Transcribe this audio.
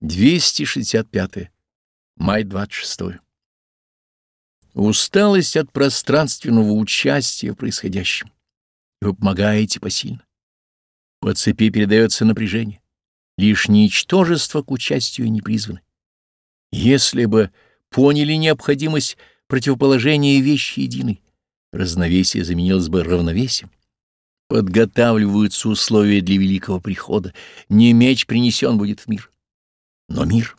265. Май 26. Усталость от пространственного участия в происходящем. Вы помогаете посильно. По цепи передается напряжение. Лишь ничтожество к участию не призваны. Если бы поняли необходимость противоположения вещи единой, разновесие заменилось бы равновесием. Подготавливаются условия для великого прихода, не меч принесен будет в мир, но мир.